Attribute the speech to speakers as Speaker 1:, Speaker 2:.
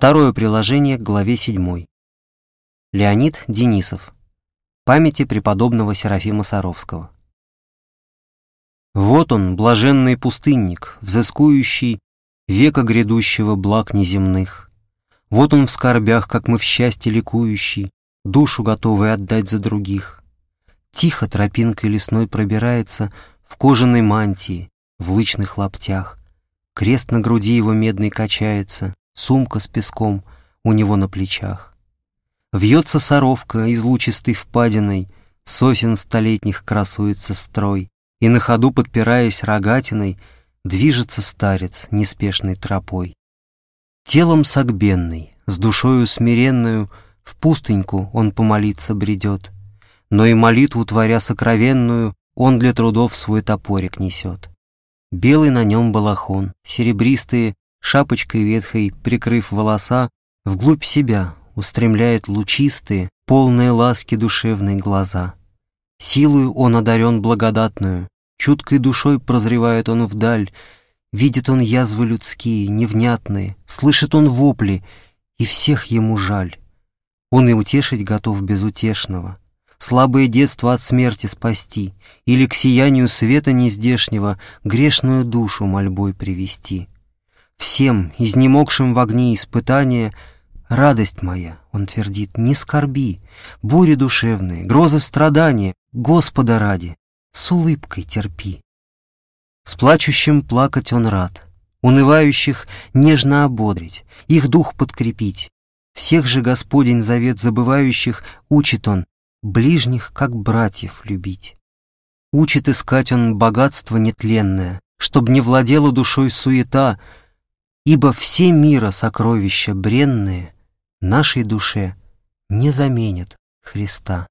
Speaker 1: Второе приложение к главе 7. Леонид Денисов. Памяти преподобного Серафима Саровского. Вот он, блаженный пустынник, взыскующий века грядущего благ неземных. Вот он в скорбях, как мы в счастье ликующий, душу готовый отдать за других. Тихо тропинкой лесной пробирается в кожаной мантии, в лычных лаптях. Крест на груди его медный качается, сумка с песком у него на плечах. Вьется соровка из лучистой впадиной, сосен столетних красуется строй, и на ходу, подпираясь рогатиной, движется старец неспешной тропой. Телом согбенный, с душою смиренную, в пустыньку он помолиться бредет, но и молитву, творя сокровенную, он для трудов свой топорик несет. Белый на нем балахон, серебристые, шапочкой ветхой прикрыв волоса, вглубь себя устремляет лучистые, полные ласки душевные глаза. Силою он одарен благодатную, чуткой душой прозревает он вдаль, видит он язвы людские, невнятные, слышит он вопли, и всех ему жаль. Он и утешить готов безутешного, слабое детство от смерти спасти, или к сиянию света нездешнего грешную душу мольбой привести. Всем, изнемогшим в огне испытания, Радость моя, он твердит, не скорби, Бури душевные, грозы страдания, Господа ради, с улыбкой терпи. С плачущим плакать он рад, Унывающих нежно ободрить, Их дух подкрепить. Всех же Господень завет забывающих Учит он, ближних, как братьев, любить. Учит искать он богатство нетленное, Чтоб не владела душой суета, Ибо все мира сокровища бренные — нашей душе не заменит Христа.